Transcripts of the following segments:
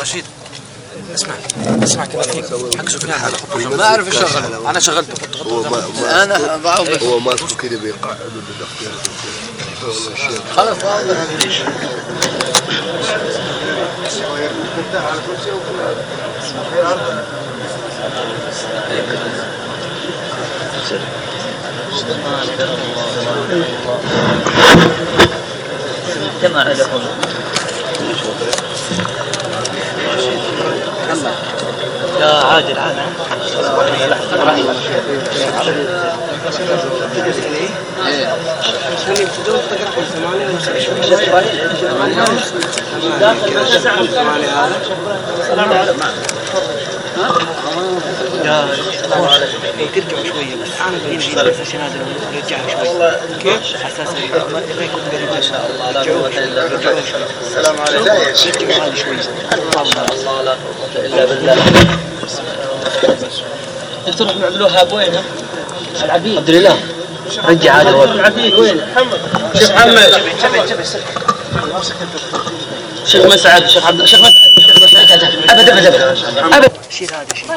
رشيد اسمع اسمع فيك حق سفيان هذا ما أعرف إيش شغل أنا شغلته ما ما أنا بعوض. هو ماسكه كذا بيقعد بالاختيار خلاص كما لكم يا عادل عادل السلام عليكم ترجعوا شوية بس أنا يمشي بس عشان هذا رجعها شوي كيف؟ حساسه ما يكون قريب ان شاء الله لا قوه الا بالله السلام عليكم رجعوا هذه شوي لا قوه الا بالله تروح مع الوهاب وينه؟ العبيد عبد الله رجع هذا هو العبيد وين؟ شيخ محمد شيخ مسعد شيخ عبد شيخ مسعد شيخ مسعد ابد ابد ابد ابد شيل هذا شيل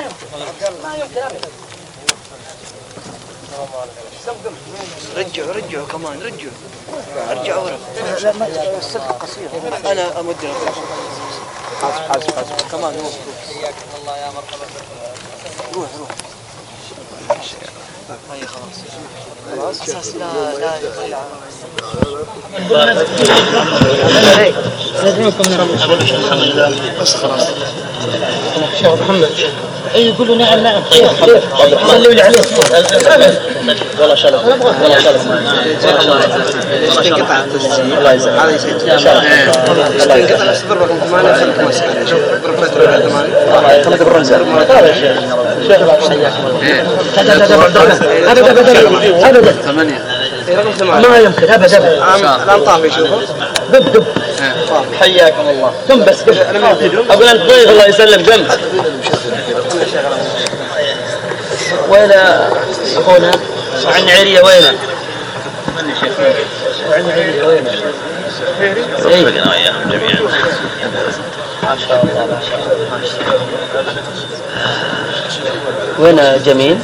رجعوا رجعوا كمان رجعوا ارجعوا ورا لا ما قصير أنا امد حاسب حاسب حاسب كمان هو حياكم الله يا مرحبا روح روح هاي خلاص خلاص لا لا يطلع بس خلاص شيخ محمد اي يقول له نعم نعم صلوا لي عليه والله شرف والله شرف الله يجزاك هذا يصير ان شاء الله انقطع نفس ضربه رقم 8 خليكم اسال شوف ضربه 8 خليك بالرمز هذا يا شيخ ابدا ثمانية. رقم ثمانية. ما يمكن ابدا ابدا الان طافي شوفوا دب دب. حياكم الله. قم بس قم أقول انت ضيف الله يسلم قم وين أخونا؟ عن عيرية وينه؟ عن عيرية وينه؟ وفقنا واياهم جميعا ما شاء الله ما شاء الله. وين جميل؟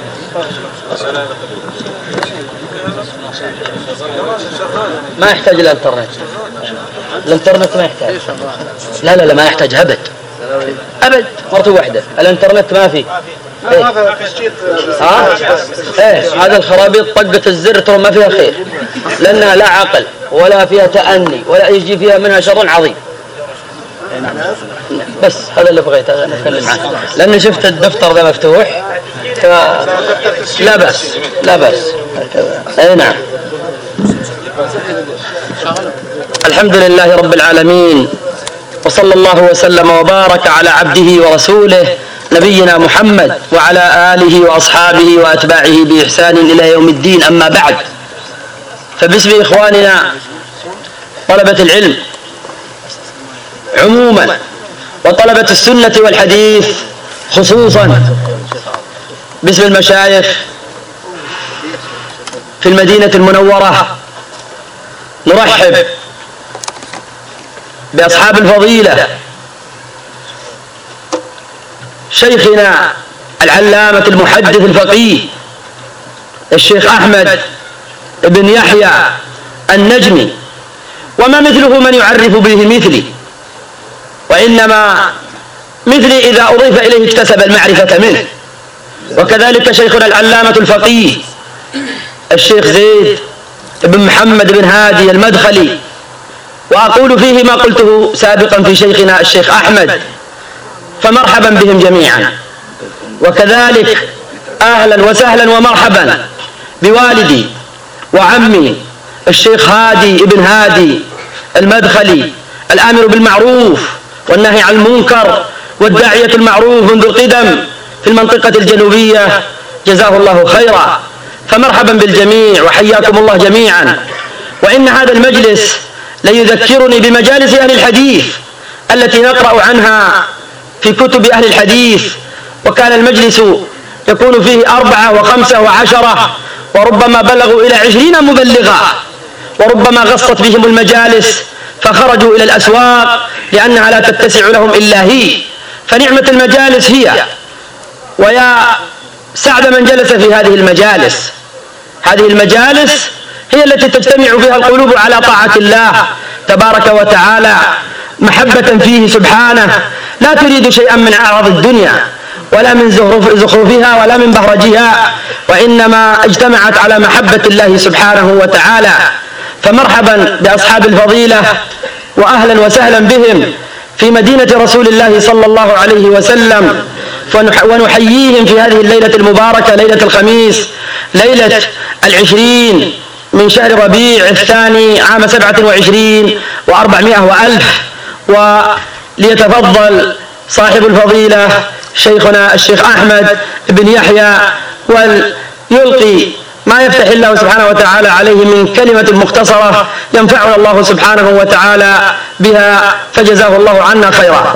ما يحتاج الانترنت. الانترنت ما يحتاج. لا لا لا ما يحتاج أبد. أبد مرة واحدة. الانترنت ما في. إيه؟ ها؟ إيه. هذا الخرابيط طقة الزر ترى ما فيها خير. لأنها لا عقل ولا فيها تأني ولا يجي فيها منها شر عظيم. بس هذا اللي بغيت أتكلم عنه. لاني شفت الدفتر ذا مفتوح ف... لا بأس لا بأس. اي نعم. الحمد لله رب العالمين وصلى الله وسلم وبارك على عبده ورسوله نبينا محمد وعلى آله وأصحابه وأتباعه بإحسان إلى يوم الدين أما بعد فباسم إخواننا طلبة العلم عموما وطلبة السنة والحديث خصوصا باسم المشايخ في المدينة المنورة نرحب بأصحاب الفضيلة. شيخنا العلامة المحدث الفقيه الشيخ أحمد بن يحيى النجمي وما مثله من يعرف به مثلي وإنما مثلي إذا أضيف إليه اكتسب المعرفة منه. وكذلك شيخنا العلامة الفقيه الشيخ زيد بن محمد بن هادي المدخلي. وأقول فيه ما قلته سابقا في شيخنا الشيخ أحمد. فمرحبا بهم جميعا. وكذلك أهلا وسهلا ومرحبا بوالدي وعمي الشيخ هادي ابن هادي المدخلي الآمر بالمعروف والنهي عن المنكر والداعية المعروف منذ القدم في المنطقة الجنوبية. جزاه الله خيرا. فمرحبا بالجميع وحياكم الله جميعا. وإن هذا المجلس ليذكرني بمجالس أهل الحديث التي نقرأ عنها في كتب أهل الحديث. وكان المجلس يكون فيه أربعة وخمسة وعشرة وربما بلغوا إلى عشرين مبلغا. وربما غصت بهم المجالس فخرجوا إلى الأسواق لأنها لا تتسع لهم إلا هي. فنعمة المجالس هي ويا سعد من جلس في هذه المجالس. هذه المجالس هي التي تجتمع فيها القلوب على طاعة الله تبارك وتعالى محبة فيه سبحانه. لا تريد شيئا من أعراض الدنيا ولا من زخرفها ولا من بهرجها وإنما اجتمعت على محبة الله سبحانه وتعالى. فمرحبا بأصحاب الفضيلة وأهلا وسهلا بهم في مدينة رسول الله صلى الله عليه وسلم. ونحييهم في هذه الليلة المباركة ليلة الخميس ليلة العشرين من شهر ربيع الثاني عام سبعة وعشرين وأربعمائة وألف. وليتفضل صاحب الفضيلة شيخنا الشيخ أحمد بن يحيى وليلقي ما يفتح الله سبحانه وتعالى عليه من كلمة مختصرة ينفعنا الله سبحانه وتعالى بها فجزاه الله عنا خيرا.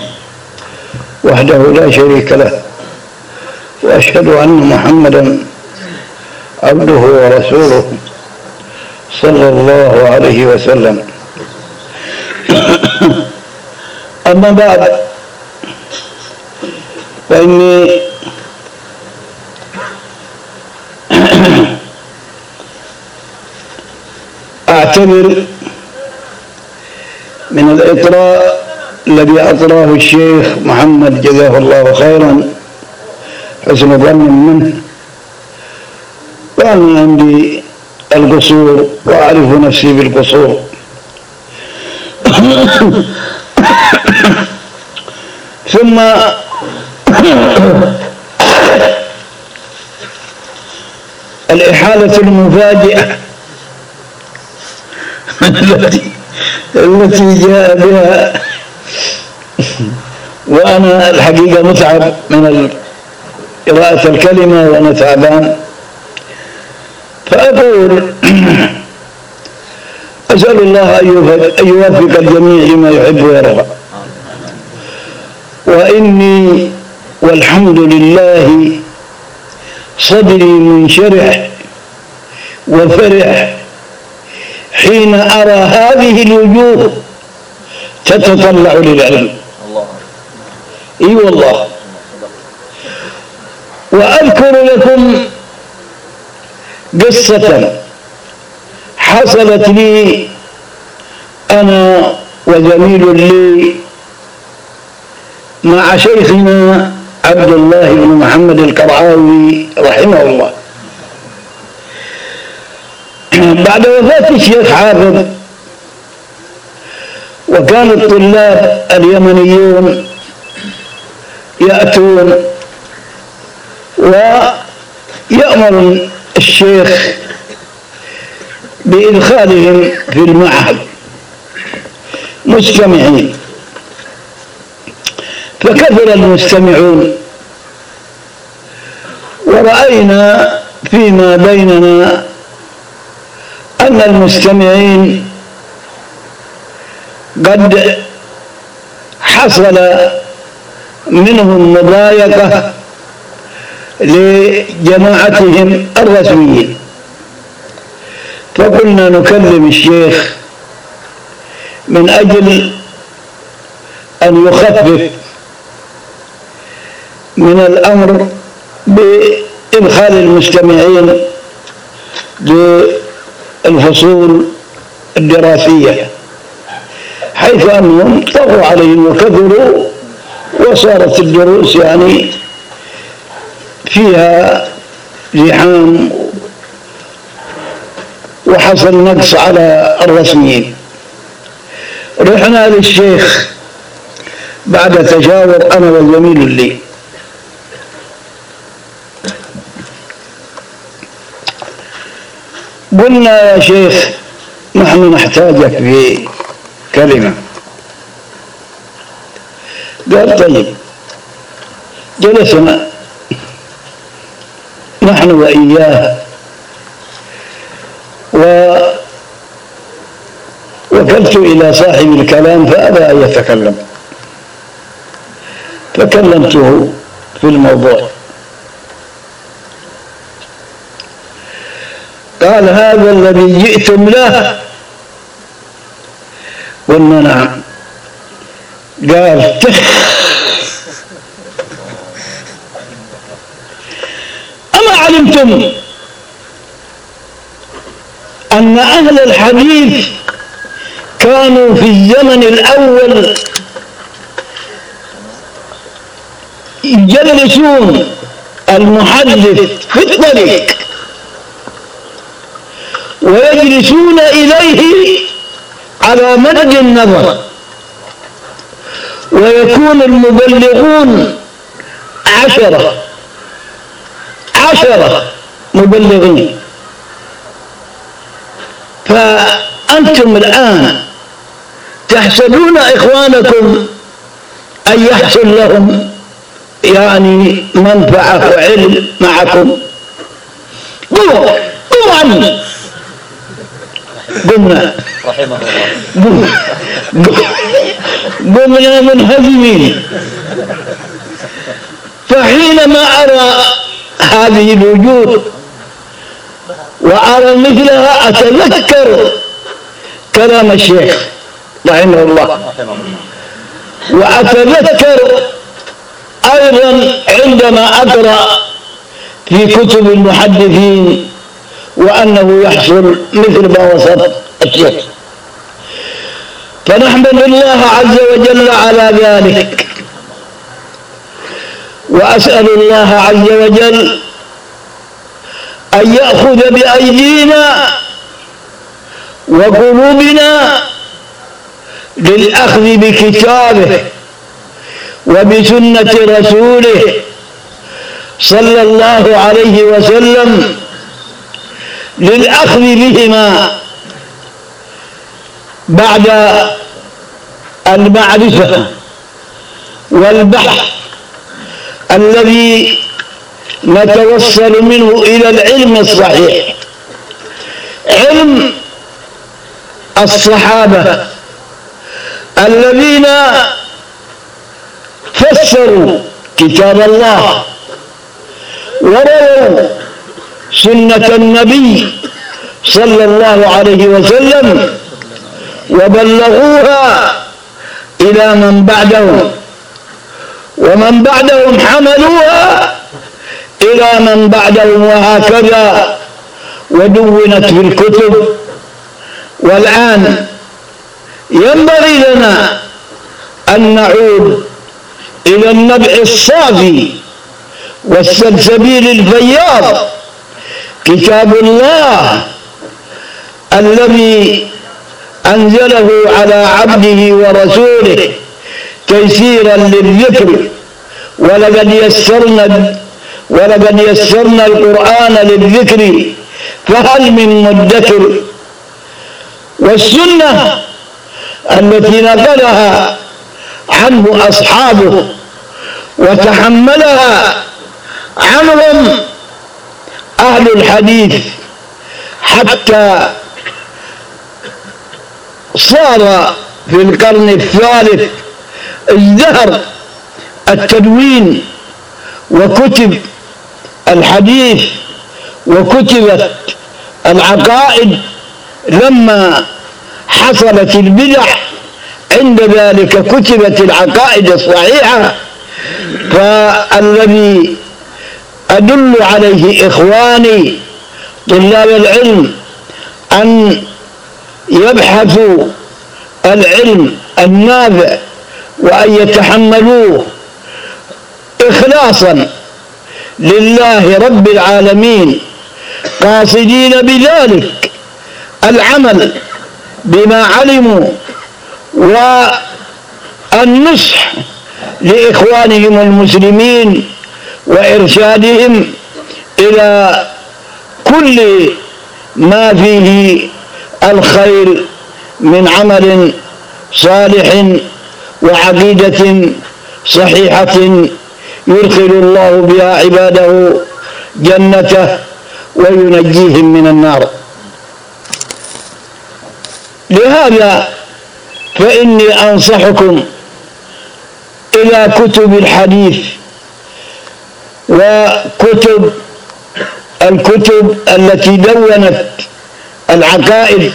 وحده لا شريك له. وأشهد أن محمدا عبده ورسوله صلى الله عليه وسلم. أما بعد فإني أعتبر من الإطراء الذي أطراه الشيخ محمد جزاه الله خيرا حسن ظن منه. وأنا عندي القصور وأعرف نفسي بالقصور. ثم الإحالة المفاجئة التي التي جاء بها وأنا الحقيقة متعب من قراءة الكلمة وأنا تعبان. فأقول أسأل الله أن يوفق الجميع لما يحب ويرضى. وإني والحمد لله صدري منشرح وفرح حين أرى هذه الوجوه تتطلع للعلم. إي والله. وأذكر لكم قصة حصلت لي أنا وزميل لي مع شيخنا عبد الله بن محمد القرعاوي رحمه الله. بعد وفاة الشيخ حافظ وكان الطلاب اليمنيون يأتون ويأمر الشيخ بإدخالهم في المعهد مستمعين. فكثر المستمعون. ورأينا فيما بيننا أن المستمعين قد حصل منهم مضايقة لجماعتهم الرسميين فقلنا نكلم الشيخ من أجل أن يخفف من الأمر بإدخال المستمعين للفصول الدراسية حيث أنهم طغوا عليهم وكثروا وصارت الدروس يعني فيها زحام وحصل نقص على الرسميين. رحنا للشيخ بعد تشاور أنا والزميل لي قلنا يا شيخ نحن نحتاجك في كلمة. قال طيب جلسنا نحن وإياه و وكلت إلى صاحب الكلام فأبى أن يتكلم. فكلمته في الموضوع. قال هذا الذي جئتم له قلنا نعم قال. أما علمتم أن أهل الحديث كانوا في الزمن الأول يجلسون المحدث في الطريق ويجلسون إليه على مد النظر. ويكون المبلغون عشرة. عشرة مبلغين. فأنتم الآن تحسبون إخوانكم أن يحصل لهم يعني منفعة وعلم معكم. قوموا عني قمنا رحمه الله. قمنا منهزمين. فحينما أرى هذه الوجوه وأرى مثلها أتذكر كلام الشيخ رحمه الله رحمه الله. وأتذكر أيضا عندما أقرأ في كتب المحدثين وأنه يحصل مثل ما وصف الشيخ فنحمد الله عز وجل على ذلك. وأسأل الله عز وجل أن يأخذ بأيدينا وقلوبنا للأخذ بكتابه وبسنة رسوله صلى الله عليه وسلم للأخذ بهما بعد المعرفة والبحث الذي نتوصل منه إلى العلم الصحيح. علم الصحابة الذين فسروا كتاب الله ورووا سنة النبي صلى الله عليه وسلم وبلغوها إلى من بعدهم ومن بعدهم حملوها إلى من بعدهم وهكذا ودونت في الكتب. والآن ينبغي لنا أن نعود إلى النبع الصافي والسلسبيل الفياض كتاب الله الذي أنزله على عبده ورسوله تيسيرا للذكر ولقد يسرنا ولقد يسرنا القرآن للذكر فهل من مدكر؟ والسنة التي نقلها عنه أصحابه وتحملها عنهم أهل الحديث حتى صار في القرن الثالث ازدهر التدوين وكتب الحديث وكتبت العقائد لما حصلت البدع عند ذلك كتبت العقائد الصحيحة فالذي أدل عليه إخواني طلاب العلم أن يبحثوا العلم النافع وأن يتحملوه إخلاصا لله رب العالمين قاصدين بذلك العمل بما علموا النصح لإخوانهم المسلمين وإرشادهم إلى كل ما فيه الخير من عمل صالح وعقيدة صحيحة يدخل الله بها عباده جنته وينجيهم من النار. لهذا فإني أنصحكم إلى كتب الحديث وكتب الكتب التي دونت العقائد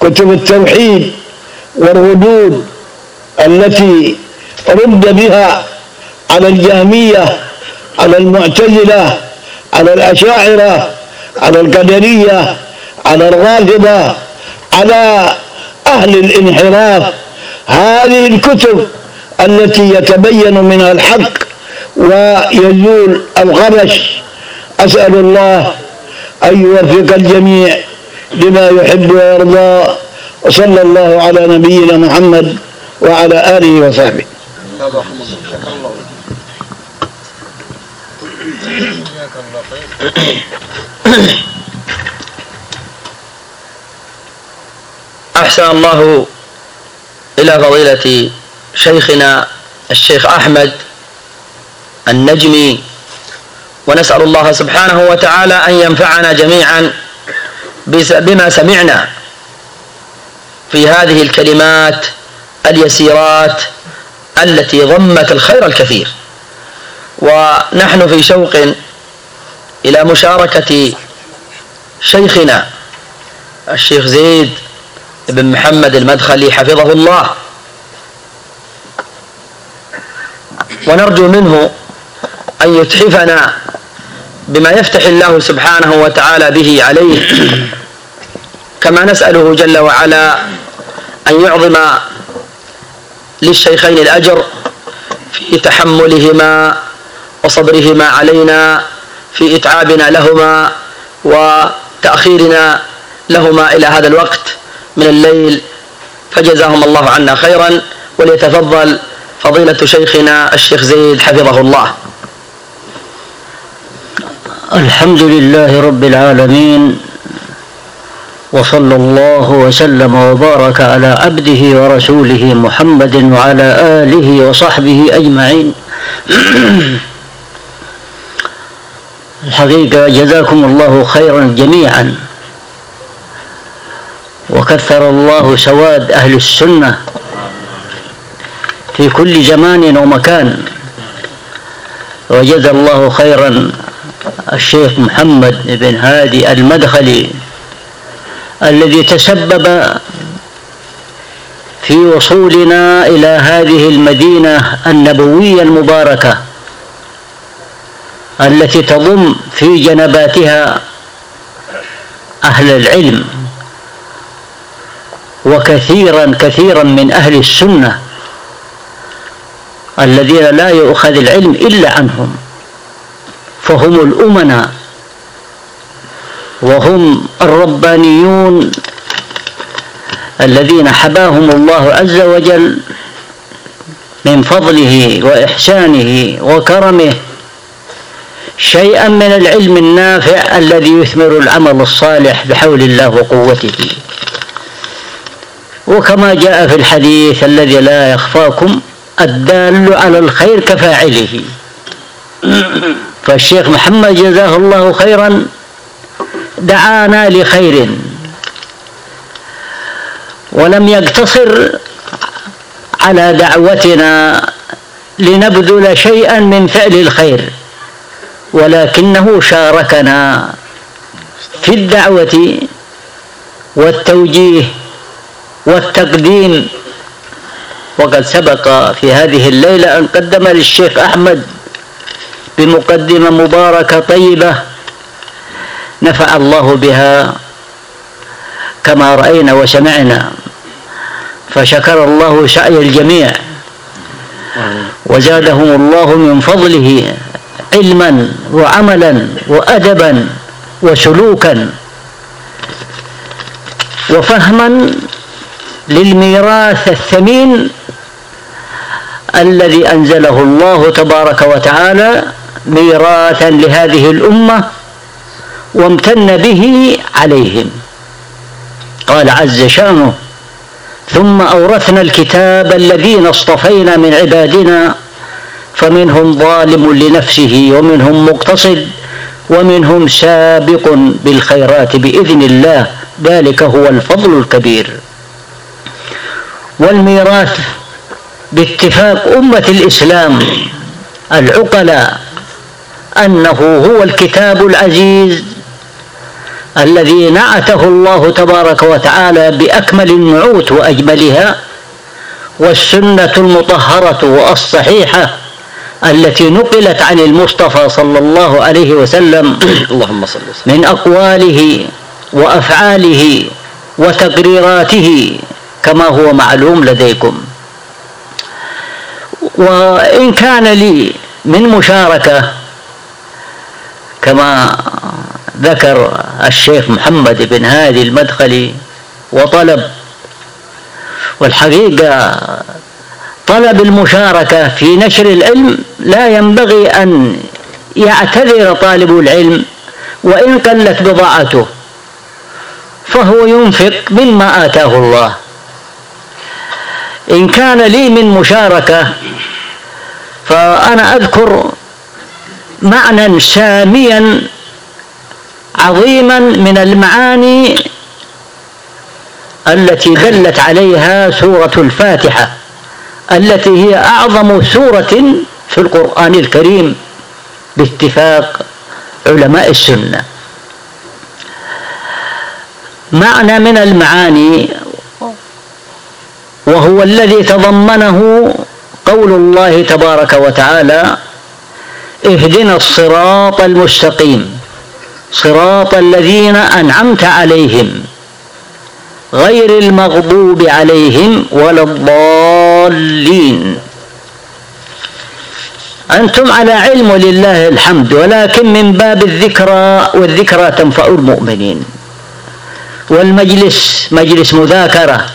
كتب التوحيد والردود التي رد بها على الجهمية على المعتزلة على الأشاعرة على القدرية على الرافضة على أهل الانحراف. هذه الكتب التي يتبين منها الحق ويزول الغبش أسأل الله أن يوفق الجميع لما يحب ويرضى. وصلى الله على نبينا محمد وعلى آله وصحبه. أحسن الله إلى فضيلة شيخنا الشيخ أحمد النجمي ونسأل الله سبحانه وتعالى أن ينفعنا جميعا بما سمعنا في هذه الكلمات اليسيرات التي ضمت الخير الكثير. ونحن في شوق إلى مشاركة شيخنا الشيخ زيد بن محمد المدخلي حفظه الله. ونرجو منه أن يتحفنا بما يفتح الله سبحانه وتعالى به عليه. كما نسأله جل وعلا أن يعظم للشيخين الأجر في تحملهما وصبرهما علينا في إتعابنا لهما وتأخيرنا لهما إلى هذا الوقت من الليل. فجزاهم الله عنا خيرا. وليتفضل فضيلة شيخنا الشيخ زيد حفظه الله. الحمد لله رب العالمين وصلى الله وسلم وبارك على عبده ورسوله محمد وعلى آله وصحبه أجمعين. الحقيقة جزاكم الله خيرا جميعا. وكثر الله سواد أهل السنة في كل زمان ومكان. وجزى الله خيرا الشيخ محمد بن هادي المدخلي الذي تسبب في وصولنا إلى هذه المدينة النبوية المباركة التي تضم في جنباتها أهل العلم وكثيرا كثيرا من أهل السنة الذين لا يؤخذ العلم إلا عنهم. فهم الأمناء وهم الربانيون الذين حباهم الله عز وجل من فضله وإحسانه وكرمه شيئا من العلم النافع الذي يثمر العمل الصالح بحول الله وقوته. وكما جاء في الحديث الذي لا يخفاكم الدال على الخير كفاعله. فالشيخ محمد جزاه الله خيرا دعانا لخير. ولم يقتصر على دعوتنا لنبذل شيئا من فعل الخير ولكنه شاركنا في الدعوة والتوجيه والتقديم. وقد سبق في هذه الليلة أن قدم للشيخ أحمد بمقدمة مباركة طيبة نفع الله بها كما رأينا وسمعنا فشكر الله سعي الجميع وزادهم الله من فضله علما وعملا وأدبا وسلوكا وفهما للميراث الثمين الذي أنزله الله تبارك وتعالى ميراثا لهذه الأمة وامتن به عليهم. قال عز شأنه ثم أورثنا الكتاب الذين اصطفينا من عبادنا فمنهم ظالم لنفسه ومنهم مقتصد ومنهم سابق بالخيرات بإذن الله ذلك هو الفضل الكبير. والميراث باتفاق أمة الإسلام العقلاء أنه هو الكتاب العزيز الذي نعته الله تبارك وتعالى بأكمل النعوت وأجملها والسنة المطهرة والصحيحة التي نقلت عن المصطفى صلى الله عليه وسلم اللهم صل وسلم. من أقواله وأفعاله وتقريراته كما هو معلوم لديكم. وإن كان لي من مشاركة كما ذكر الشيخ محمد بن هادي المدخلي وطلب. والحقيقة طلب المشاركة في نشر العلم لا ينبغي أن يعتذر طالب العلم وإن قلت بضاعته فهو ينفق مما آتاه الله. إن كان لي من مشاركة فأنا أذكر معنى ساميا عظيما من المعاني التي دلت عليها سورة الفاتحة التي هي أعظم سورة في القرآن الكريم باتفاق علماء السنة. معنى من المعاني وهو الذي تضمنه قول الله تبارك وتعالى اهدنا الصراط المستقيم. صراط الذين أنعمت عليهم. غير المغضوب عليهم ولا الضالين. أنتم على علم ولله الحمد ولكن من باب الذكرى والذكرى تنفع المؤمنين. والمجلس مجلس مذاكرة.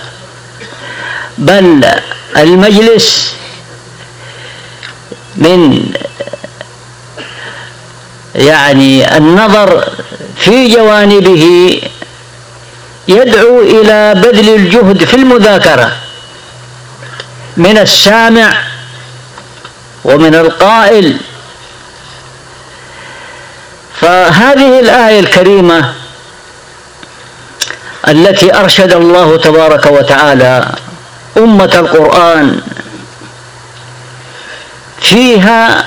بل المجلس من يعني النظر في جوانبه يدعو إلى بذل الجهد في المذاكرة من السامع ومن القائل. فهذه الآية الكريمة التي أرشد الله تبارك وتعالى أمة القرآن فيها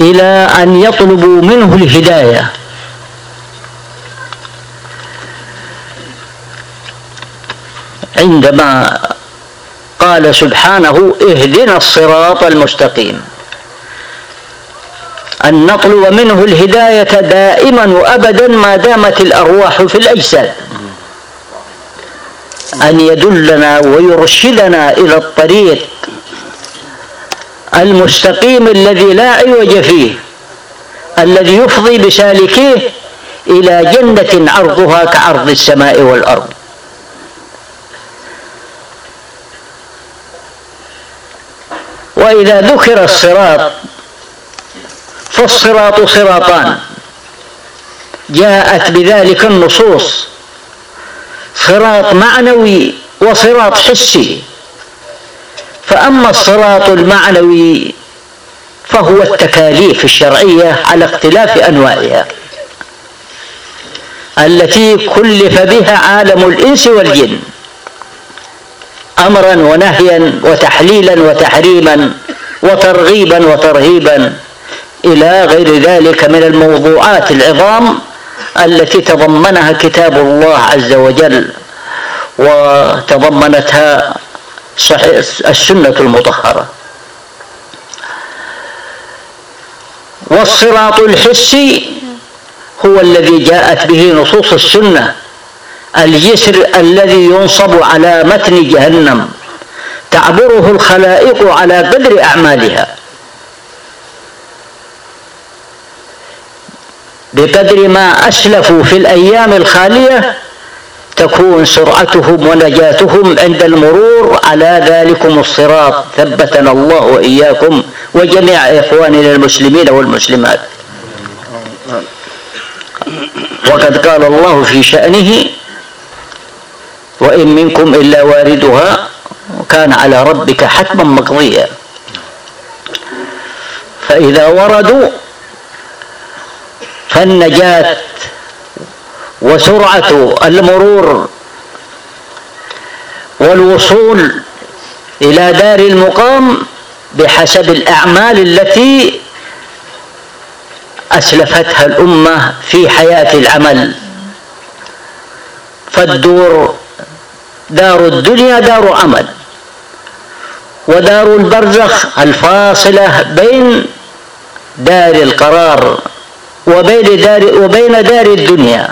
إلى أن يطلبوا منه الهداية. عندما قال سبحانه اهدنا الصراط المستقيم. أن نطلب منه الهداية دائما وأبدا ما دامت الأرواح في الأجساد. أن يدلنا ويرشدنا إلى الطريق المستقيم الذي لا عوج فيه الذي يفضي بسالكيه إلى جنة عرضها كعرض السماء والأرض. وإذا ذكر الصراط فالصراط صراطان. جاءت بذلك النصوص. صراط معنوي وصراط حسي. فأما الصراط المعنوي فهو التكاليف الشرعية على اختلاف أنواعها التي كلف بها عالم الإنس والجن أمرا ونهيا وتحليلا وتحريما وترغيبا وترهيبا إلى غير ذلك من الموضوعات العظام التي تضمنها كتاب الله عز وجل وتضمنتها صحيح السنة المطهرة. والصراط الحسي هو الذي جاءت به نصوص السنة الجسر الذي ينصب على متن جهنم تعبره الخلائق على قدر أعمالها. بقدر ما أسلفوا في الأيام الخالية تكون سرعتهم ونجاتهم عند المرور. على ذلكم الصراط. ثبتنا الله وإياكم وجميع إخواننا المسلمين والمسلمات. وقد قال الله في شأنه وإن منكم إلا واردها كان على ربك حتما مقضيا. فإذا وردوا فالنجاة وسرعة المرور والوصول إلى دار المقام بحسب الأعمال التي أسلفتها الأمة في حياة العمل. فالدور دار الدنيا دار عمل ودار البرزخ الفاصلة بين دار القرار وبين دار وبين دار الدنيا.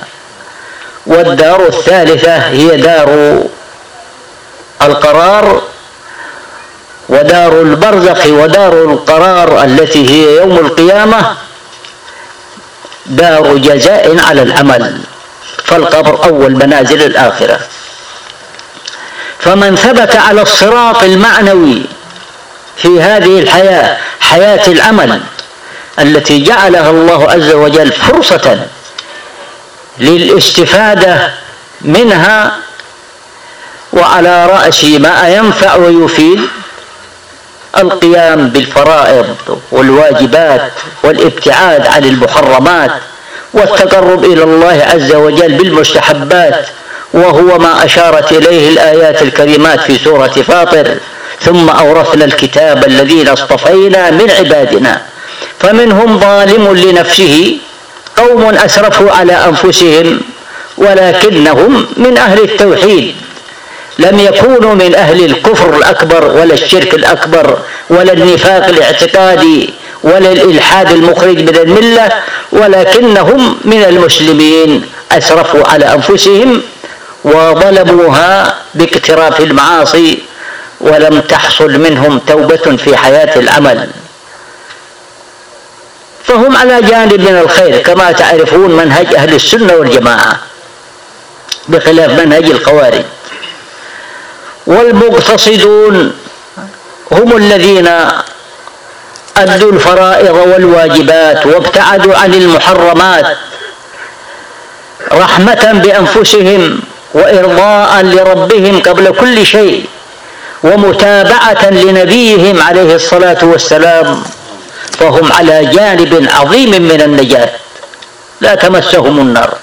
والدار الثالثة هي دار القرار ودار البرزخ ودار القرار التي هي يوم القيامة دار جزاء على العمل فالقبر أول منازل الآخرة. فمن ثبت على الصراط المعنوي في هذه الحياة حياة العمل التي جعلها الله عز وجل فرصة للاستفادة منها وعلى رأس ما ينفع ويفيد القيام بالفرائض والواجبات والابتعاد عن المحرمات والتقرب إلى الله عز وجل بالمستحبات وهو ما أشارت إليه الآيات الكريمات في سورة فاطر. ثم أورثنا الكتاب الذين اصطفينا من عبادنا فمنهم ظالم لنفسه قوم أسرفوا على أنفسهم ولكنهم من أهل التوحيد. لم يكونوا من أهل الكفر الأكبر ولا الشرك الأكبر ولا النفاق الاعتقادي ولا الإلحاد المخرج من الملة ولكنهم من المسلمين. أسرفوا على أنفسهم وظلموها باقتراف المعاصي ولم تحصل منهم توبة في حياة العمل. فهم على جانب من الخير كما تعرفون منهج أهل السنة والجماعة بخلاف منهج الخوارج. والمقتصدون هم الذين أدوا الفرائض والواجبات وابتعدوا عن المحرمات رحمة بأنفسهم وإرضاء لربهم قبل كل شيء ومتابعة لنبيهم عليه الصلاة والسلام. فهم على جانب عظيم من النجاة. لا تمسهم النار.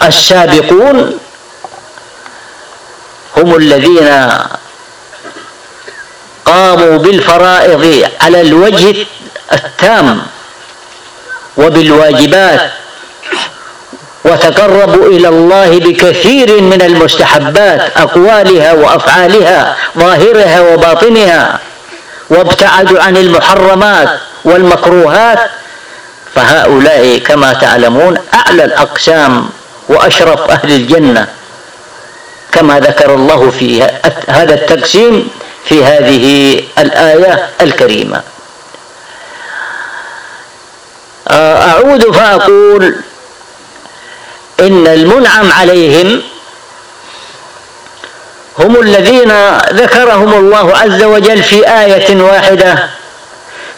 والسابقون هم الذين قاموا بالفرائض على الوجه التام وبالواجبات وتقربوا إلى الله بكثير من المستحبات أقوالها وأفعالها ظاهرها وباطنها. وابتعدوا عن المحرمات والمكروهات فهؤلاء كما تعلمون أعلى الأقسام وأشرف أهل الجنة. كما ذكر الله في هذا التقسيم في هذه الآية الكريمة. أعود فأقول إن المنعم عليهم هم الذين ذكرهم الله عز وجل في آية واحدة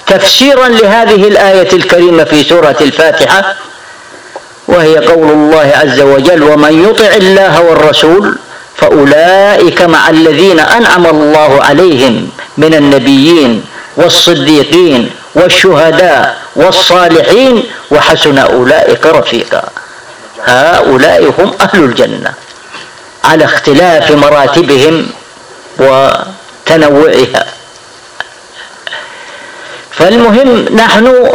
تفسيرا لهذه الآية الكريمة في سورة الفاتحة وهي قول الله عز وجل ومن يطع الله والرسول فأولئك مع الذين أنعم الله عليهم من النبيين والصديقين والشهداء والصالحين وحسن أولئك رفيقا. هؤلاء هم أهل الجنة على اختلاف مراتبهم وتنوعها. فالمهم نحن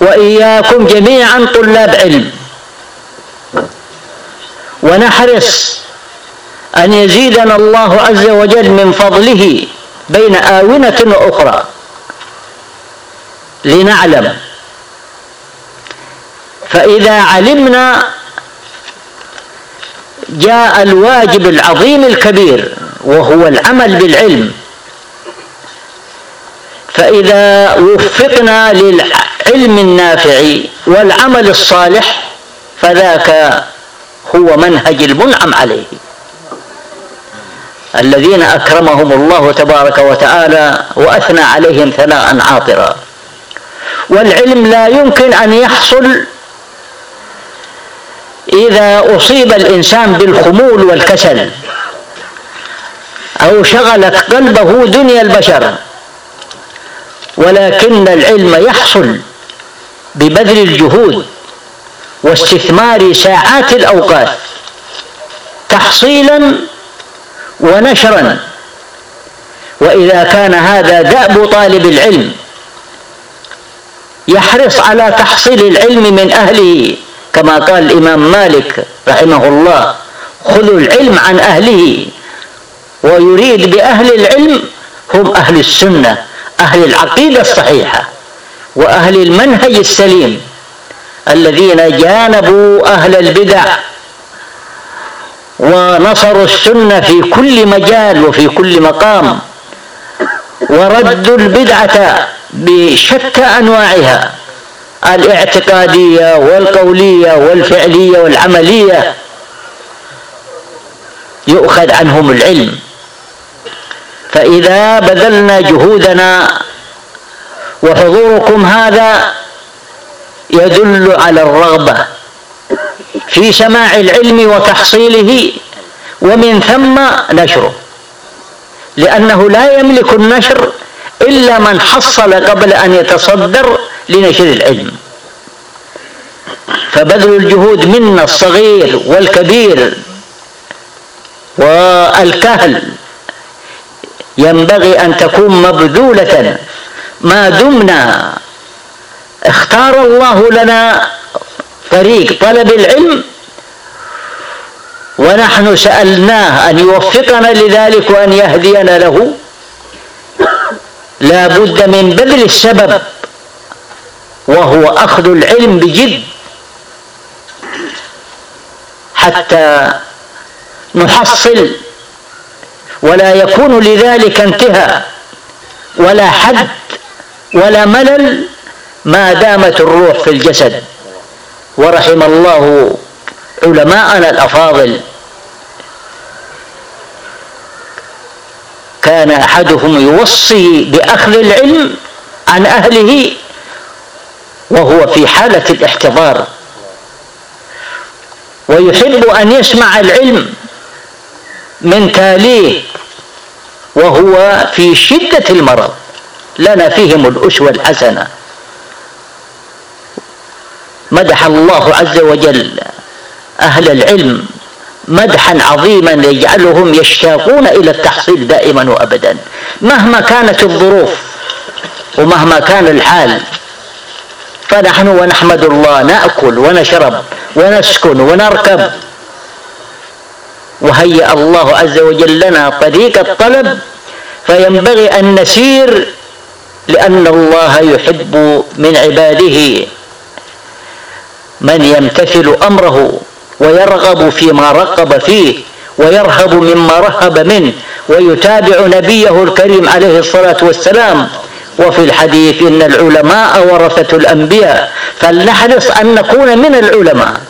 وإياكم جميعا طلاب علم. ونحرص أن يزيدنا الله عز وجل من فضله بين آونة وأخرى. لنعلم فإذا علمنا جاء الواجب العظيم الكبير وهو العمل بالعلم. فإذا وفقنا العلم النافع والعمل الصالح فذاك هو منهج المنعم عليه. الذين أكرمهم الله تبارك وتعالى وأثنى عليهم ثناء عاطرا. والعلم لا يمكن أن يحصل إذا أصيب الإنسان بالخمول والكسل أو شغلت قلبه دنيا البشر ولكن العلم يحصل ببذل الجهود واستثمار ساعات الأوقات تحصيلا ونشرا. وإذا كان هذا دأب طالب العلم يحرص على تحصيل العلم من أهله كما قال الإمام مالك رحمه الله خذوا العلم عن أهله ويريد بأهل العلم هم أهل السنة أهل العقيدة الصحيحة وأهل المنهج السليم الذين جانبوا أهل البدع ونصروا السنة في كل مجال وفي كل مقام وردوا البدعة بشتى أنواعها. الاعتقادية والقولية والفعلية والعملية يؤخذ عنهم العلم. فإذا بذلنا جهودنا وحضوركم هذا يدل على الرغبة في سماع العلم وتحصيله ومن ثم نشره. لأنه لا يملك النشر إلا من حصل قبل أن يتصدر لنشر العلم. فبذل الجهود منا الصغير والكبير والكهل. ينبغي أن تكون مبذولة. ما دمنا. اختار الله لنا طريق طلب العلم ونحن سألناه أن يوفقنا لذلك وأن يهدينا له. لا بد من بذل السبب. وهو أخذ العلم بجد. حتى نحصل ولا يكون لذلك انتهاء ولا حد ولا ملل ما دامت الروح في الجسد. ورحم الله علماءنا الأفاضل. كان أحدهم يوصي بأخذ العلم عن أهله وهو في حالة الاحتضار. ويحب أن يسمع العلم من تاليه وهو في شدة المرض. لنا فيهم الأسوة الحسنة. مدح الله عز وجل أهل العلم مدحا عظيما يجعلهم يشتاقون إلى التحصيل دائما وأبدا. مهما كانت الظروف ومهما كان الحال فنحن ونحمد الله نأكل ونشرب ونسكن ونركب. وهيأ الله عز وجل لنا طريق الطلب فينبغي أن نسير لأن الله يحب من عباده. من يمتثل أمره ويرغب فيما رغب فيه ويرهب مما رهب منه ويتابع نبيه الكريم عليه الصلاة والسلام. وفي الحديث إن العلماء ورثة الأنبياء فلنحرص أن نكون من العلماء.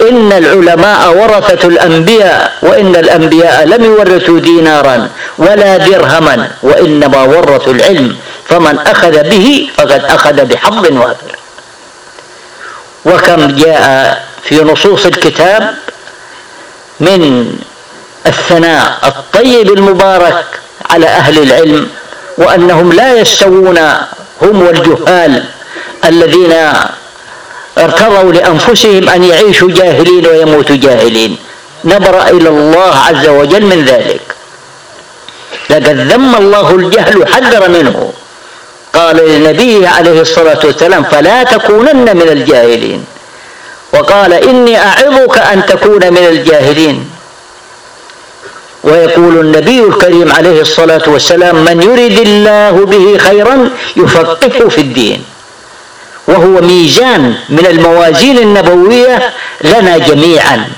إن العلماء ورثة الأنبياء وإن الأنبياء لم يورثوا دينارا ولا درهما وإنما ورثوا العلم فمن أخذ به فقد أخذ بحظ وافر وكم جاء في نصوص الكتاب من الثناء الطيب المبارك على أهل العلم وأنهم لا يستوون هم والجهال الذين ارتضوا لأنفسهم أن يعيشوا جاهلين ويموتوا جاهلين. نبرأ إلى الله عز وجل من ذلك. لقد ذم الله الجهل وحذر منه. قال لنبيه عليه الصلاة والسلام فلا تكونن من الجاهلين. وقال إني أعظك أن تكون من الجاهلين. ويقول النبي الكريم عليه الصلاة والسلام من يرد الله به خيرا يفقهه في الدين. وهو ميزان من الموازين النبوية لنا جميعا.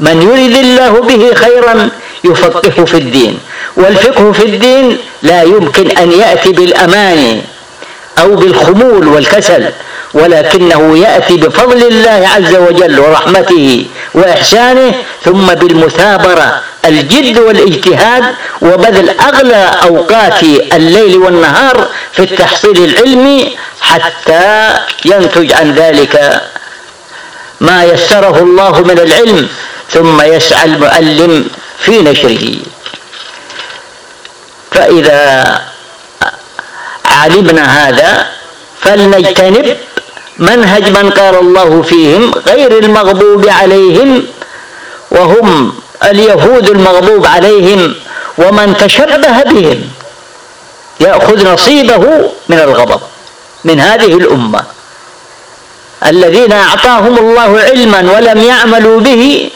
من يرد الله به خيرا يفقهه في الدين. والفقه في الدين لا يمكن أن يأتي بالأماني أو بالخمول والكسل ولكنه يأتي بفضل الله عز وجل ورحمته وإحسانه ثم بالمثابرة الجد والاجتهاد وبذل أغلى أوقات الليل والنهار في التحصيل العلمي حتى ينتج عن ذلك ما يسره الله من العلم ثم يسعى المعلم في نشره. فإذا علمنا هذا فلنجتنب منهج من قال الله فيهم غير المغضوب عليهم وهم اليهود المغضوب عليهم ومن تشبه بهم يأخذ نصيبه من الغضب من هذه الأمة. الذين أعطاهم الله علما ولم يعملوا به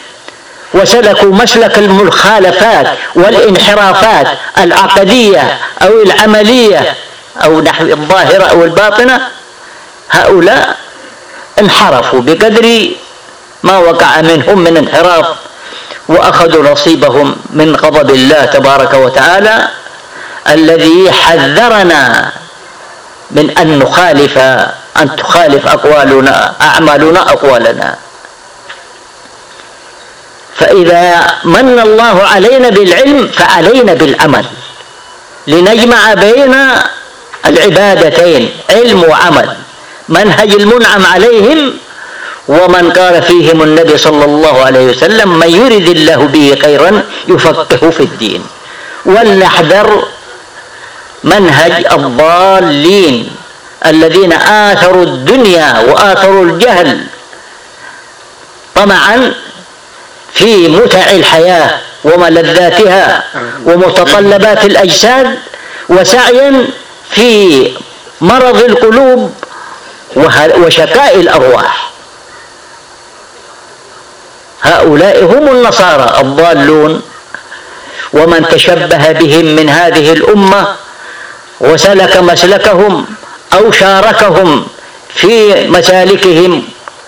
وسلكوا مسلك المخالفات والانحرافات العقدية أو العملية أو نحو الظاهرة أو الباطنة هؤلاء انحرفوا بقدر ما وقع منهم من انحراف. وأخذوا نصيبهم من غضب الله تبارك وتعالى الذي حذرنا من أن نخالف أن تخالف أقوالنا أعمالنا أقوالنا. فإذا من الله علينا بالعلم فعلينا بالعمل. لنجمع بين العبادتين علم وعمل. منهج المنعم عليهم ومن قال فيهم النبي صلى الله عليه وسلم من يرد الله به خيرا يفقه في الدين ولنحذر منهج الضالين الذين آثروا الدنيا وآثروا الجهل طمعا في متع الحياة وملذاتها ومتطلبات الأجساد وسعيا في مرض القلوب وشكاء الأرواح. هؤلاء هم النصارى الضالون ومن تشبه بهم من هذه الأمة وسلك مسلكهم أو شاركهم في مسالكهم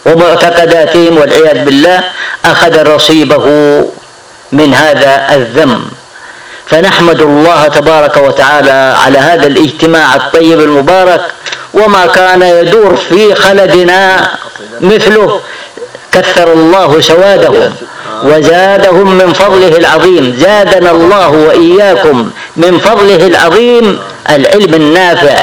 ومعتقداتهم والعياذ بالله أخذ رصيبه من هذا الذم فنحمد الله تبارك وتعالى على هذا الاجتماع الطيب المبارك وما كان يدور في خلدنا مثله. كثر الله سوادهم وزادهم من فضله العظيم. زادنا الله وإياكم من فضله العظيم العلم النافع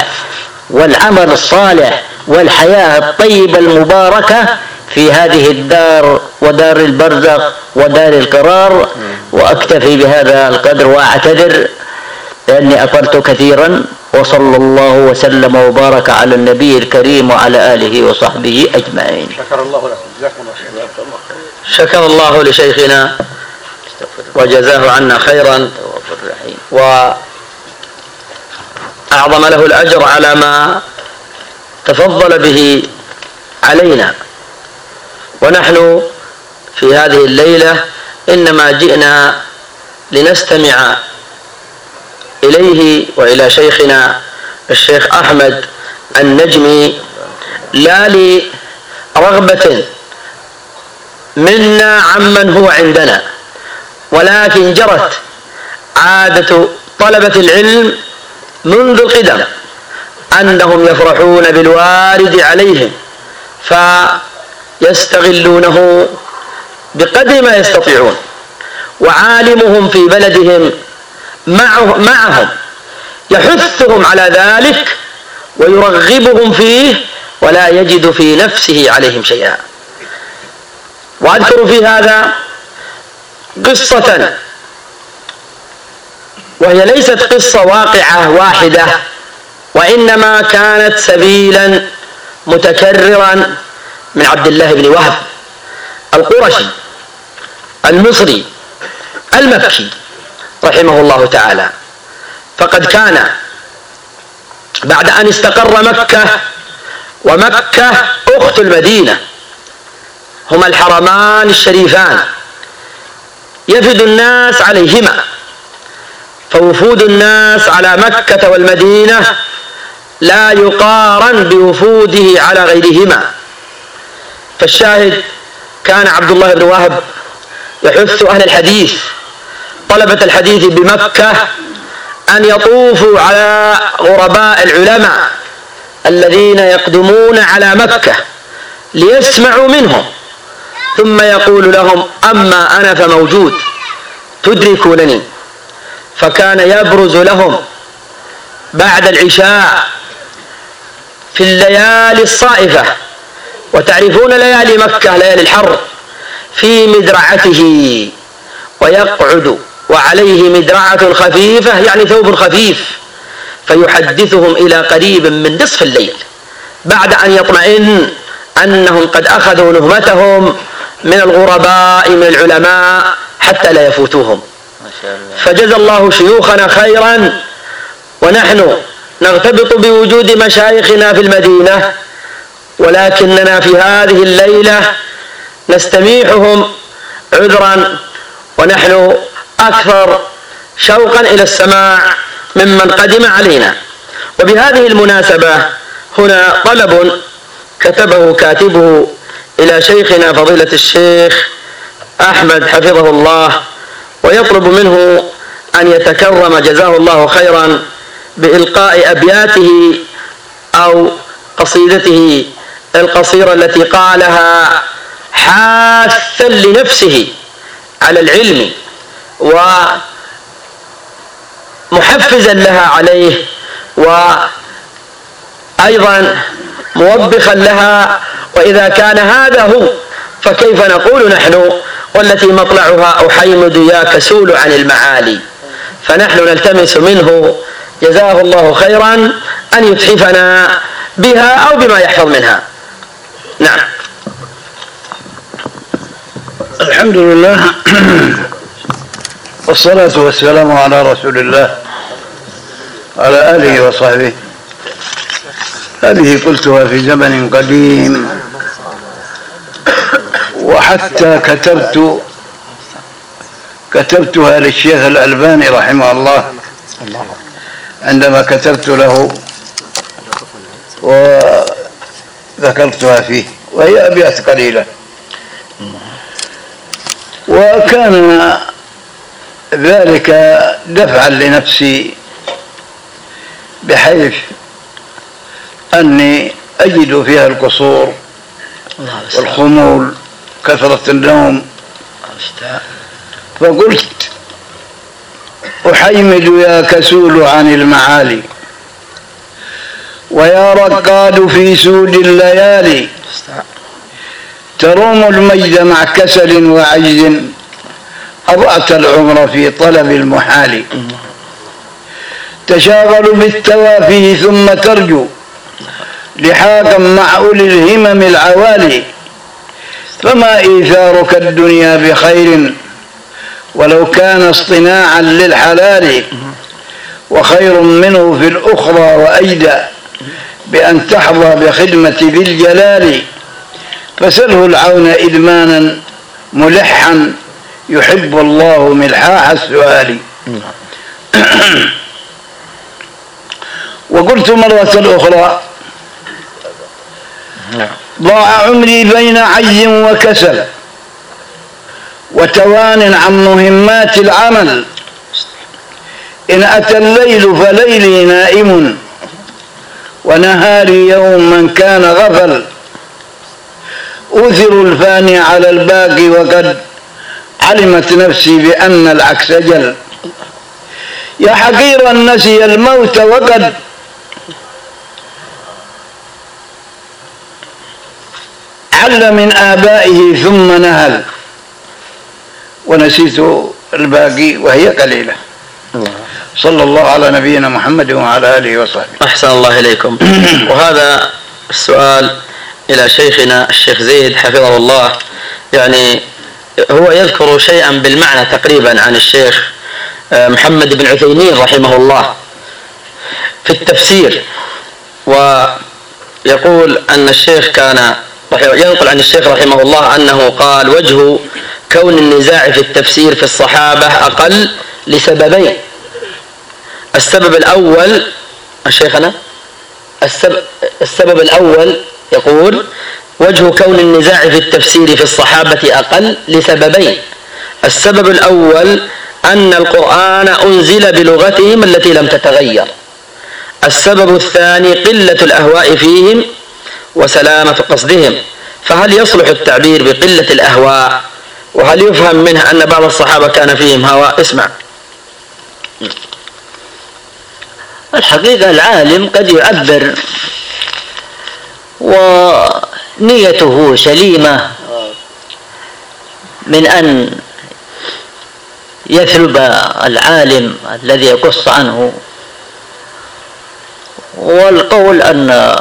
والعمل الصالح والحياة الطيبة المباركة في هذه الدار ودار البرزخ ودار القرار. وأكتفي بهذا القدر وأعتذر لأني أطلت كثيرا. وصلى الله وسلم وبارك على النبي الكريم وعلى آله وصحبه أجمعين. شكر الله لكم. جزاكم الله خيرا شكر الله لشيخنا وجزاه عنا خيرا. وأعظم له الأجر على ما تفضل به علينا. ونحن في هذه الليلة إنما جئنا لنستمع إليه وإلى شيخنا الشيخ أحمد النجمي لا لرغبة منا عمن هو عندنا ولكن جرت عادة طلبة العلم منذ القدم أنهم يفرحون بالوارد عليهم فيستغلونه بقدر ما يستطيعون وعالمهم في بلدهم معه معهم. يحثهم على ذلك ويرغبهم فيه ولا يجد في نفسه عليهم شيئا. وأذكر في هذا قصة وهي ليست قصة واقعة واحدة وإنما كانت سبيلا متكررا من عبد الله بن وهب القرشي المصري المكي. رحمه الله تعالى. فقد كان بعد أن استقر مكة ومكة أخت المدينة هما الحرمان الشريفان. يفد الناس عليهما فوفود الناس على مكة والمدينة لا يقارن بوفوده على غيرهما. فالشاهد كان عبد الله بن وهب يحث أهل الحديث طلبة الحديث بمكة أن يطوفوا على غرباء العلماء الذين يقدمون على مكة ليسمعوا منهم. ثم يقول لهم أما أنا فموجود تدركونني. فكان يبرز لهم بعد العشاء في الليالي الصائفة. وتعرفون ليالي مكة ليالي الحر في مدرعته ويقعد وعليه مدرعة خفيفة يعني ثوب خفيف. فيحدثهم إلى قريب من نصف الليل بعد أن يطمئن أنهم قد أخذوا نهمتهم من الغرباء من العلماء حتى لا يفوتوهم. فجزى الله شيوخنا خيرا ونحن نغتبط بوجود مشايخنا في المدينة ولكننا في هذه الليلة نستميحهم عذرا ونحن أكثر شوقا إلى السماع ممن قدم علينا. وبهذه المناسبة هنا طلب كتبه كاتبه إلى شيخنا فضيلة الشيخ أحمد حفظه الله ويطلب منه أن يتكرم جزاه الله خيرا بإلقاء أبياته أو قصيدته القصيرة التي قالها حاثا لنفسه على العلم. ومحفزا لها عليه وأيضا موبخا لها وإذا كان هذا هو فكيف نقول نحن؟ والتي مطلعها أحيمد يا كسول عن المعالي فنحن نلتمس منه جزاه الله خيرا أن يتحفنا بها أو بما يحفظ منها. نعم. الحمد لله. والصلاة والسلام على رسول الله على آله وصحبه. هذه قلتها في زمن قديم. وحتى كتبت كتبتها للشيخ الألباني رحمه الله عندما كتبت له وذكرتها فيه وهي أبيات قليلة. وكان ذلك دفعا لنفسي بحيث أني أجد فيها القصور والخمول كثرة النوم. فقلت أحيمد يا كسول عن المعالي ويا رقاد في سود الليالي تروم المجد مع كسل وعجز. أضعت العمر في طلب المحال. تشاغل بالتوافه ثم ترجو. لحاقا مع أولي الهمم العوالي. فما إيثارك الدنيا بخير؟ ولو كان اصطناعا للحلال. وخير منه في الأخرى وأيدى. بأن تحظى بخدمة ذي الجلال. فسله العون إدمانا ملحا. يحب الله ملحاح السؤال. وقلت مرة أخرى ضاع عمري بين عجز وكسل وتوان عن مهمات العمل. إن أتى الليل فليلي نائم ونهاري يوما كان غفل. أوثر الفاني على الباقي وقد علمت نفسي بأن العكس جل. يا حقيرا نسي الموت وقد عل من آبائه ثم نهل. ونسيت الباقي وهي قليلة. صلى الله على نبينا محمد وعلى آله وصحبه. أحسن الله إليكم. وهذا السؤال إلى شيخنا الشيخ زيد حفظه الله. يعني هو يذكر شيئا بالمعنى تقريبا عن الشيخ آه، محمد بن عثيمين رحمه الله في التفسير. ويقول أن الشيخ كان ينقل عن الشيخ رحمه الله أنه قال وجه كون النزاع في التفسير في الصحابة أقل لسببين. السبب الأول الشيخنا السبب, السبب الأول يقول وجه كون النزاع في التفسير في الصحابة أقل لسببين. السبب الأول أن القرآن أنزل بلغتهم التي لم تتغير. السبب الثاني قلة الأهواء فيهم وسلامة قصدهم. فهل يصلح التعبير بقلة الأهواء؟ وهل يفهم منها أن بعض الصحابة كان فيهم هواء؟ اسمع. الحقيقة العالم قد يعبر ونيته سليمة من أن يثلب العالم الذي يقص عنه. والقول أن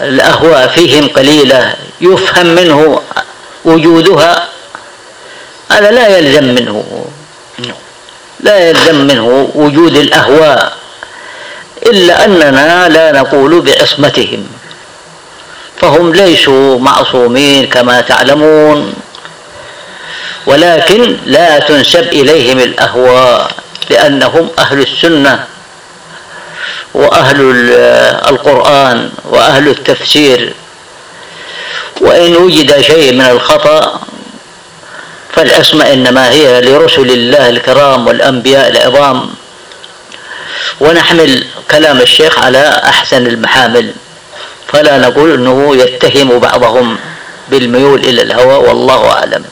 الأهواء فيهم قليلة يفهم منه وجودها هذا لا يلزم منه. لا يلزم منه وجود الأهواء إلا أننا لا نقول بعصمتهم. فهم ليسوا معصومين كما تعلمون. ولكن لا تنسب إليهم الأهواء لأنهم أهل السنة وأهل القرآن وأهل التفسير. وإن وجد شيء من الخطأ فالعصمة إنما هي لرسل الله الكرام والأنبياء العظام. ونحمل كلام الشيخ على أحسن المحامل. فلا نقول أنه يتهم بعضهم بالميول إلى الهوى والله أعلم.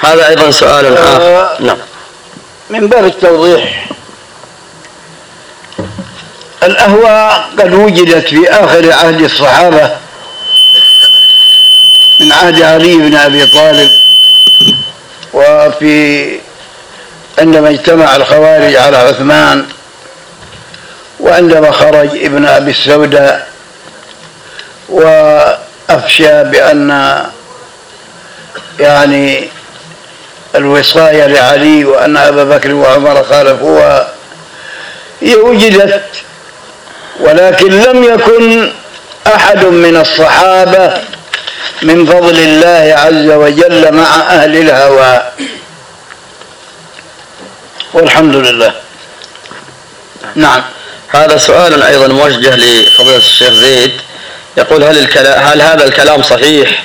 هذا أيضا سؤال آخر. نعم. من باب التوضيح الأهواء قد وجدت في آخر عهد الصحابة من عهد علي بن أبي طالب وفي عندما اجتمع الخوارج على عثمان وعندما خرج ابن أبي السوداء وأفشى بأن يعني الوصاية لعلي وأن أبا بكر وعمر خالفوها هي وجدت ولكن لم يكن أحد من الصحابة من فضل الله عز وجل مع أهل الهوى. والحمد لله. نعم. هذا سؤال أيضا موجه لفضيلة الشيخ زيد. يقول هل, الكلام هل هذا الكلام صحيح؟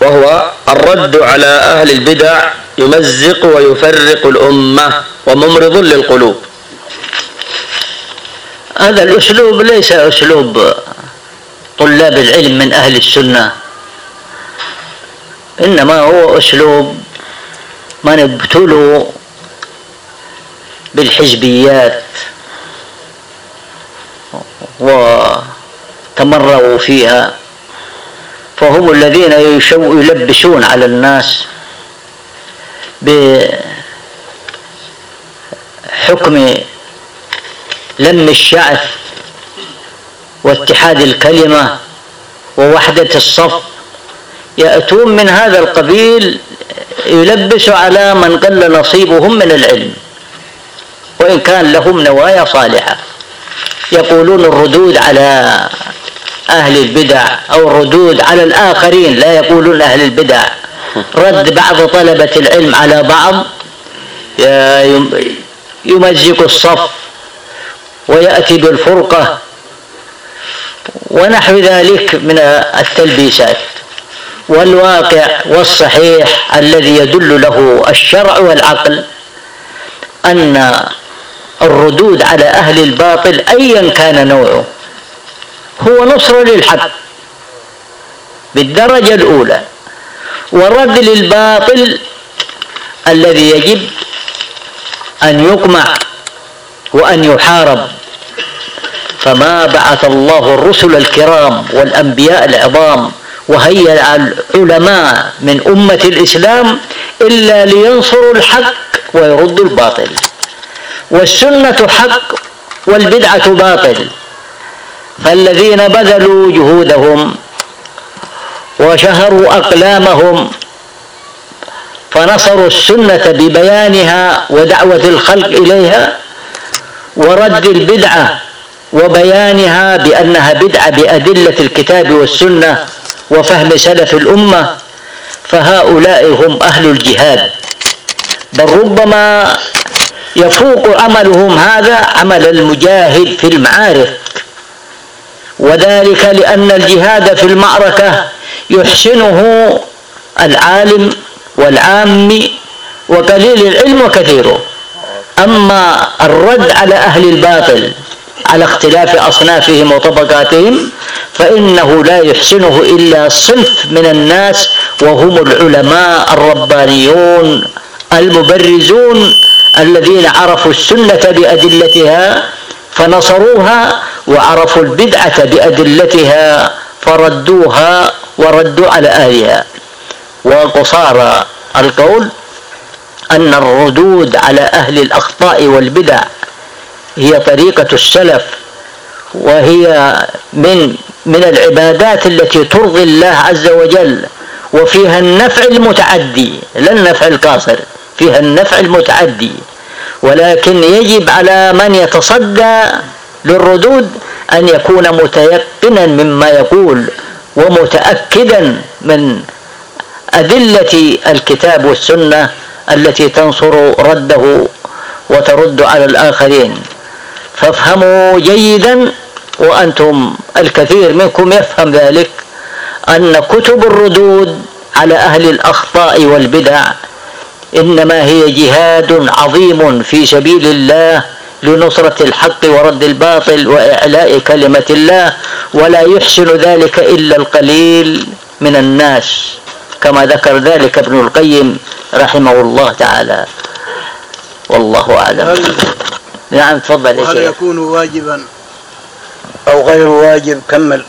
وهو الرد على أهل البدع يمزق ويفرق الأمة وممرض للقلوب. هذا الأسلوب ليس أسلوب طلاب العلم من أهل السنة. إنما هو أسلوب من ابتلوا بالحزبيات. وتمرغوا فيها فهم الذين يلبسون على الناس بحكم لم الشعث واتحاد الكلمة ووحدة الصف. يأتون من هذا القبيل يلبس على من قل نصيبهم من العلم وإن كان لهم نوايا صالحة. يقولون الردود على أهل البدع أو الردود على الآخرين لا يقولون أهل البدع. رد بعض طلبة العلم على بعض يمزق الصف ويأتي بالفرقة ونحو ذلك من التلبيسات. والواقع والصحيح الذي يدل له الشرع والعقل أن الردود على أهل الباطل أيا كان نوعه. هو نصر للحق بالدرجة الأولى ورد للباطل الذي يجب أن يقمع وأن يحارب. فما بعث الله الرسل الكرام والأنبياء العظام وهيأ العلماء من أمة الإسلام إلا لينصروا الحق ويردوا الباطل. والسنة حق والبدعة باطل. فالذين بذلوا جهودهم وشهروا أقلامهم فنصروا السنة ببيانها ودعوة الخلق إليها ورد البدعة وبيانها بأنها بدعة بأدلة الكتاب والسنة وفهم سلف الأمة فهؤلاء هم أهل الجهاد. بل ربما يفوق عملهم هذا عمل المجاهد في المعارك. وذلك لأن الجهاد في المعركة يحسنه العالم والعام وقليل العلم وكثيره. أما الرد على أهل الباطل على اختلاف أصنافهم وطبقاتهم فإنه لا يحسنه إلا صنف من الناس وهم العلماء الربانيون المبرزون الذين عرفوا السنة بأدلتها فنصروها وعرفوا البدعة بأدلتها فردوها وردوا على أهلها وقصارى القول أن الردود على أهل الأخطاء والبدع هي طريقة السلف وهي من من العبادات التي ترضي الله عز وجل وفيها النفع المتعدي لا النفع القاصر. فيها النفع المتعدي. ولكن يجب على من يتصدى للردود أن يكون متيقنا مما يقول ومتأكدا من أدلة الكتاب والسنة التي تنصر رده وترد على الآخرين. فافهموا جيدا وأنتم الكثير منكم يفهم ذلك أن كتب الردود على أهل الأخطاء والبدع إنما هي جهاد عظيم في سبيل الله لنصرة الحق ورد الباطل وإعلاء كلمة الله ولا يحسن ذلك إلا القليل من الناس كما ذكر ذلك ابن القيم رحمه الله تعالى. والله أعلم. نعم تفضل يا هل يكون واجبا؟ أو غير واجب؟ كمل.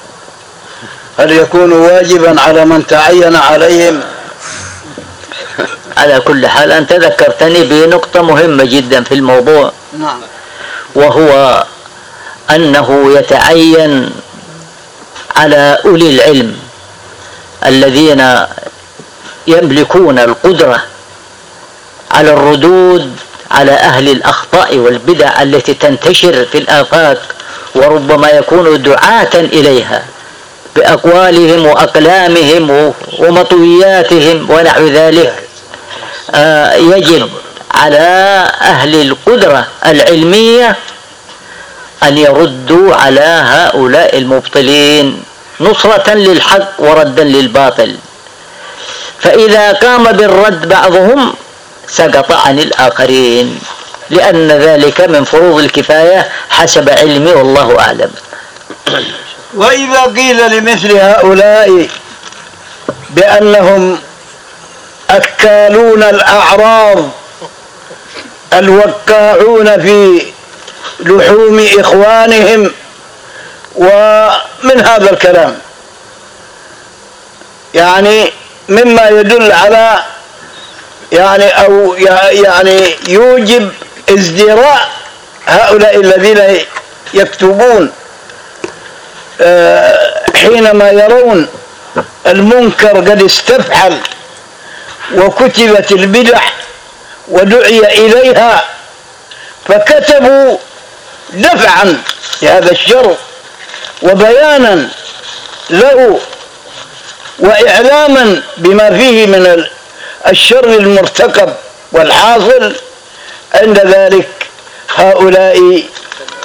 هل يكون واجبا على من تعين عليهم على كل حال أنت ذكرتني بنقطة مهمة جدا في الموضوع. نعم. وهو أنه يتعين على أولي العلم الذين يملكون القدرة على الردود على أهل الأخطاء والبدع التي تنتشر في الآفاق وربما يكونوا دعاة إليها بأقوالهم وأقلامهم ومطوياتهم ونحو ذلك. يجب على أهل القدرة العلمية أن يردوا على هؤلاء المبطلين نصرة للحق وردا للباطل. فإذا قام بالرد بعضهم سقط عن الآخرين لأن ذلك من فروض الكفاية حسب علمي والله أعلم. وإذا قيل لمثل هؤلاء بأنهم أكالون الأعراض الوكاعون في لحوم إخوانهم ومن هذا الكلام. يعني مما يدل على يعني أو يعني يوجب ازدراء هؤلاء الذين يكتبون آه، حينما يرون المنكر قد استفحل. وكتبت البدع ودعي إليها فكتبوا دفعا لهذا الشر وبيانا له وإعلاما بما فيه من الشر المرتكب والحاصل. عند ذلك هؤلاء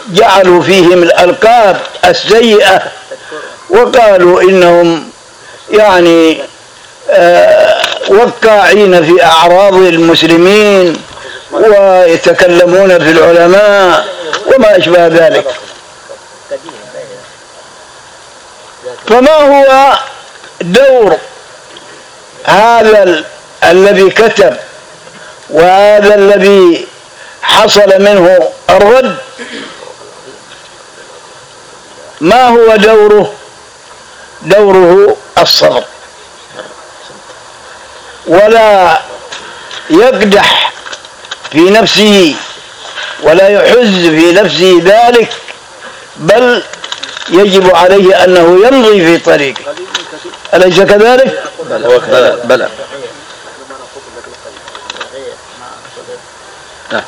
جعلوا فيهم الألقاب السيئة وقالوا إنهم يعني آه، وقاعين في أعراض المسلمين ويتكلمون في العلماء وما أشبه ذلك. فما هو دور هذا الذي كتب وهذا الذي حصل منه الرد؟ ما هو دوره؟ دوره الصبر. ولا يقدح في نفسه ولا يحز في نفسه ذلك بل يجب عليه أنه يمضي في طريقه أليس كذلك؟ بلى بلى نعم.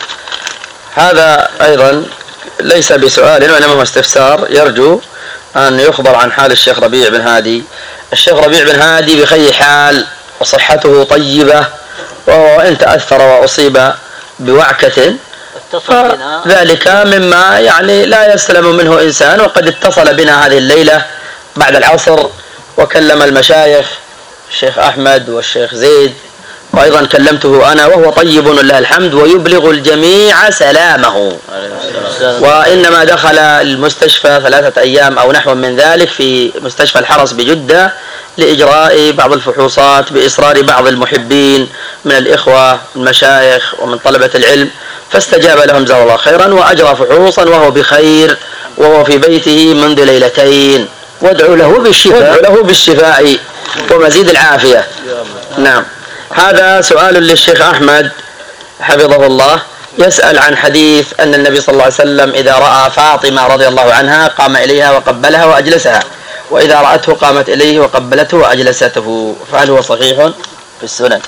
هذا أيضا ليس بسؤال وإنما هو استفسار يرجو أن يخبر عن حال الشيخ ربيع بن هادي الشيخ ربيع بن هادي بخير حال وصحته طيبة وهو إن تأثر وأصيب بوعكة. ذلك مما يعني لا يسلم منه إنسان وقد اتصل بنا هذه الليلة بعد العصر وكلم المشايخ الشيخ أحمد والشيخ زيد وأيضا كلمته أنا وهو طيب لله الحمد ويبلغ الجميع سلامه. وإنما دخل المستشفى ثلاثة أيام أو نحو من ذلك في مستشفى الحرس بجدة لإجراء بعض الفحوصات بإصرار بعض المحبين من الإخوة المشايخ ومن طلبة العلم. فاستجاب لهم جزاه الله خيرا وأجرى فحوصا وهو بخير وهو في بيته منذ ليلتين. وادعوا له بالشفاء. وادعوا له بالشفاء. ومزيد العافية. نعم. هذا سؤال للشيخ أحمد حفظه الله. يسأل عن حديث أن النبي صلى الله عليه وسلم إذا رأى فاطمة رضي الله عنها قام إليها وقبلها وأجلسها وإذا رأته قامت إليه وقبلته وأجلسته. فهل هو صحيح؟ في السنن.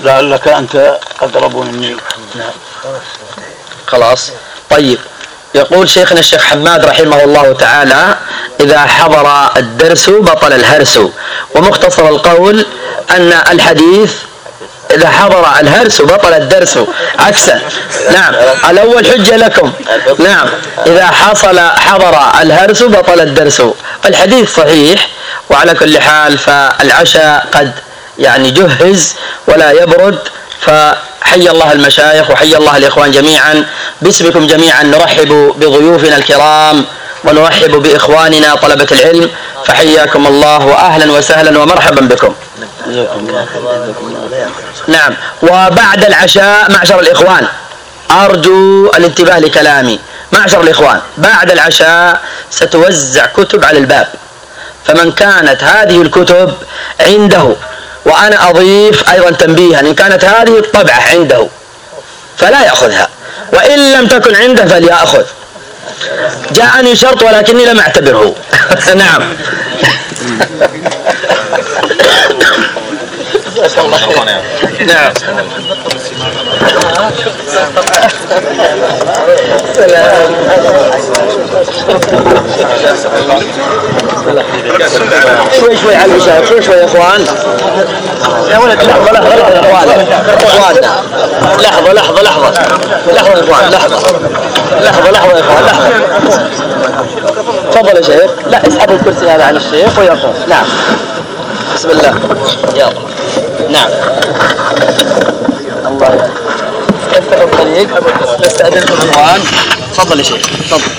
لعلك أنت أقرب مني. خلاص. طيب. يقول شيخنا الشيخ حماد رحمه الله تعالى إذا حضر الدرس بطل الهرس. ومختصر القول أن الحديث إذا حضر الهرس بطل الدرس. عكسا. نعم. الأول حجة لكم. نعم. إذا حصل حضر الهرس بطل الدرس. الحديث صحيح وعلى كل حال فالعشاء قد يعني جهز ولا يبرد فحي الله المشايخ وحي الله الإخوان جميعا. باسمكم جميعا نرحب بضيوفنا الكرام ونرحب بإخواننا طلبة العلم. فحياكم الله وأهلا وسهلا ومرحبا بكم. نعم. وبعد العشاء معشر الإخوان. أرجو الانتباه لكلامي. معشر الإخوان بعد العشاء ستوزع كتب على الباب. فمن كانت هذه الكتب عنده وأنا أضيف أيضا تنبيها إن كانت هذه الطبعة عنده فلا يأخذها وإن لم تكن عنده فليأخذ. جاءني شرط ولكني لم أعتبره. نعم. نعم. شوي شوي على المشاهد شوي شوي يا إخوان. يا ولد لحظة لحظة لحظة يا إخوان. اخواننا لحظة لحظة لحظة. لحظة يا إخوان لحظة. لحظة لحظة يا إخوان لحظة. تفضل يا شيخ. لا اسحبوا الكرسي هذا عن الشيخ ويقوم نعم. بسم الله. يلا. نعم. افتح الطريق نستأذنكم اخوان تفضل يا شيخ تفضل.